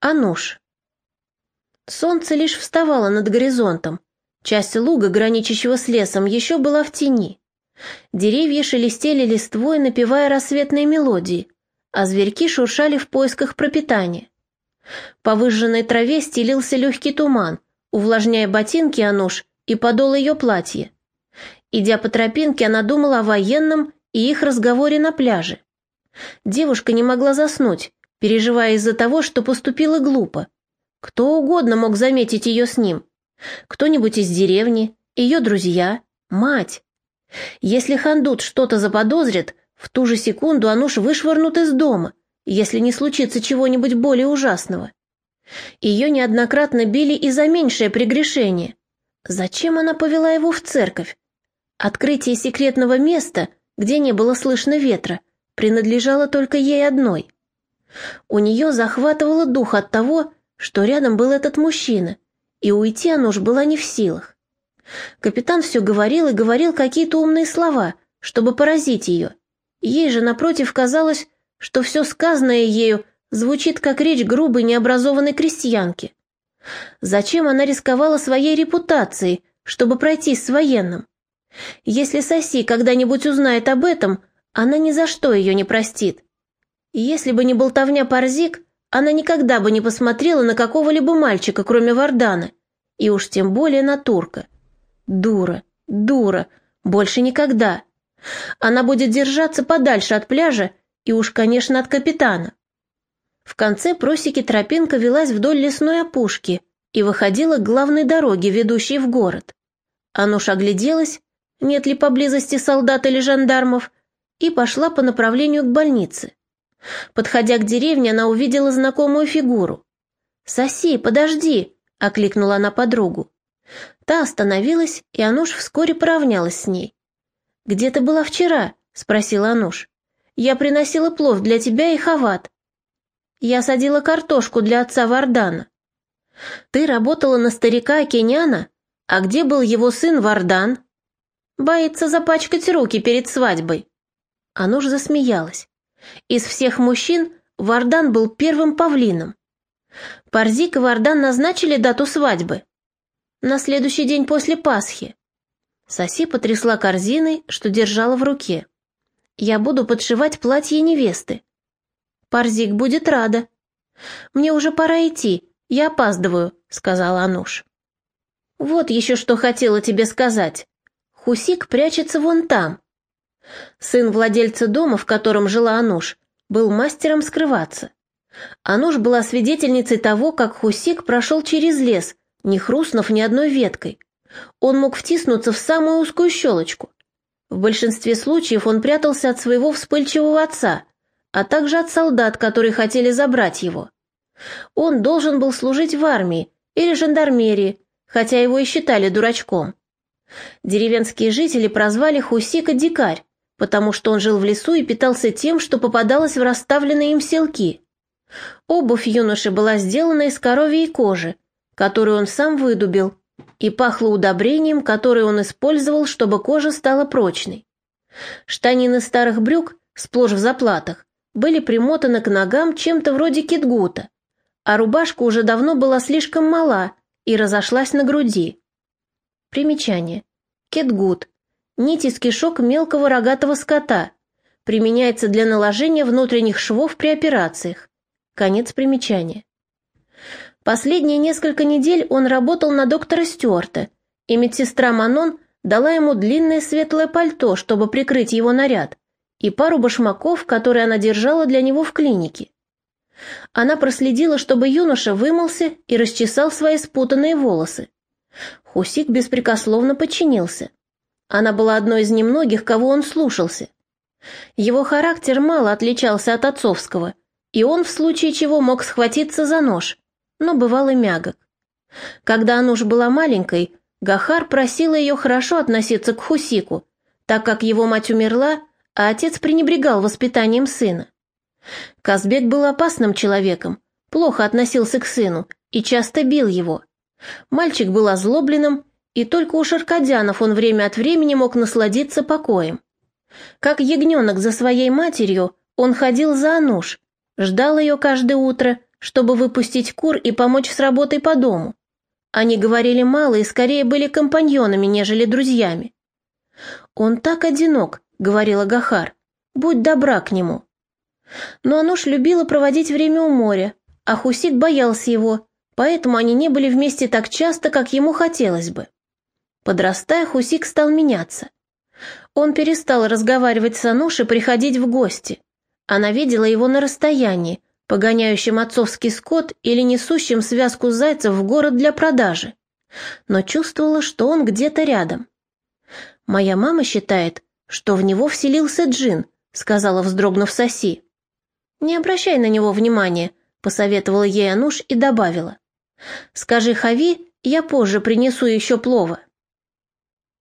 Ануш. Солнце лишь вставало над горизонтом. Часть луга, граничащего с лесом, еще была в тени. Деревья шелестели листвой, напевая рассветные мелодии, а зверьки шуршали в поисках пропитания. По выжженной траве стелился легкий туман, увлажняя ботинки Ануш и подол ее платья. Идя по тропинке, она думала о военном и их разговоре на пляже. Девушка не могла заснуть, переживая из-за того, что поступила глупо. Кто угодно мог заметить ее с ним. Кто-нибудь из деревни, ее друзья, мать. Если Хандут что-то заподозрит, в ту же секунду Ануш вышвырнут из дома, если не случится чего-нибудь более ужасного. Ее неоднократно били и за меньшее прегрешение. Зачем она повела его в церковь? Открытие секретного места, где не было слышно ветра, принадлежало только ей одной. У нее захватывало дух от того, что рядом был этот мужчина, и уйти она уж была не в силах. Капитан все говорил и говорил какие-то умные слова, чтобы поразить ее. Ей же, напротив, казалось, что все сказанное ею звучит как речь грубой необразованной крестьянки. Зачем она рисковала своей репутацией, чтобы пройтись с военным? Если Соси когда-нибудь узнает об этом, она ни за что ее не простит. Если бы не болтовня Парзик, она никогда бы не посмотрела на какого-либо мальчика, кроме Вардана, и уж тем более на турка. Дура, дура, больше никогда. Она будет держаться подальше от пляжа и уж, конечно, от капитана. В конце просеки тропинка велась вдоль лесной опушки и выходила к главной дороге, ведущей в город. Ануш огляделась, нет ли поблизости солдат или жандармов, и пошла по направлению к больнице. Подходя к деревне, она увидела знакомую фигуру. «Соси, подожди!» — окликнула она подругу. Та остановилась, и Ануш вскоре поравнялась с ней. «Где ты была вчера?» — спросила Ануш. «Я приносила плов для тебя и хават. Я садила картошку для отца Вардана. Ты работала на старика Кеняна? А где был его сын Вардан?» «Боится запачкать руки перед свадьбой». Ануш засмеялась. Из всех мужчин Вардан был первым павлином. Парзик и Вардан назначили дату свадьбы. На следующий день после Пасхи. Соси потрясла корзиной, что держала в руке. «Я буду подшивать платье невесты». «Парзик будет рада». «Мне уже пора идти, я опаздываю», — сказала Ануш. «Вот еще что хотела тебе сказать. Хусик прячется вон там». Сын владельца дома, в котором жила Ануш, был мастером скрываться. Ануш была свидетельницей того, как Хусик прошел через лес, не хрустнув ни одной веткой. Он мог втиснуться в самую узкую щелочку. В большинстве случаев он прятался от своего вспыльчивого отца, а также от солдат, которые хотели забрать его. Он должен был служить в армии или жандармерии, хотя его и считали дурачком. Деревенские жители прозвали Хусика «дикарь», потому что он жил в лесу и питался тем, что попадалось в расставленные им селки. Обувь юноши была сделана из коровьей кожи, которую он сам выдубил, и пахло удобрением, которое он использовал, чтобы кожа стала прочной. Штанины старых брюк, сплошь в заплатах, были примотаны к ногам чем-то вроде китгута, а рубашка уже давно была слишком мала и разошлась на груди. Примечание. Кетгут Нить из кишок мелкого рогатого скота. Применяется для наложения внутренних швов при операциях. Конец примечания. Последние несколько недель он работал на доктора Стюарта, и медсестра Манон дала ему длинное светлое пальто, чтобы прикрыть его наряд, и пару башмаков, которые она держала для него в клинике. Она проследила, чтобы юноша вымылся и расчесал свои спутанные волосы. Хусик беспрекословно подчинился. Она была одной из немногих, кого он слушался. Его характер мало отличался от отцовского, и он в случае чего мог схватиться за нож, но бывал и мягок. Когда Ануш была маленькой, Гахар просила ее хорошо относиться к Хусику, так как его мать умерла, а отец пренебрегал воспитанием сына. Казбек был опасным человеком, плохо относился к сыну и часто бил его. Мальчик был озлобленным и только у Шаркадянов он время от времени мог насладиться покоем. Как ягненок за своей матерью, он ходил за Ануш, ждал ее каждое утро, чтобы выпустить кур и помочь с работой по дому. Они говорили мало и скорее были компаньонами, нежели друзьями. «Он так одинок», — говорила Гахар, — «будь добра к нему». Но Ануш любила проводить время у моря, а Хусик боялся его, поэтому они не были вместе так часто, как ему хотелось бы. Подрастая, Хусик стал меняться. Он перестал разговаривать с Ануш и приходить в гости. Она видела его на расстоянии, погоняющим отцовский скот или несущим связку зайцев в город для продажи, но чувствовала, что он где-то рядом. «Моя мама считает, что в него вселился джин», — сказала, вздрогнув Соси. «Не обращай на него внимания», — посоветовала ей Ануш и добавила. «Скажи Хави, я позже принесу еще плова».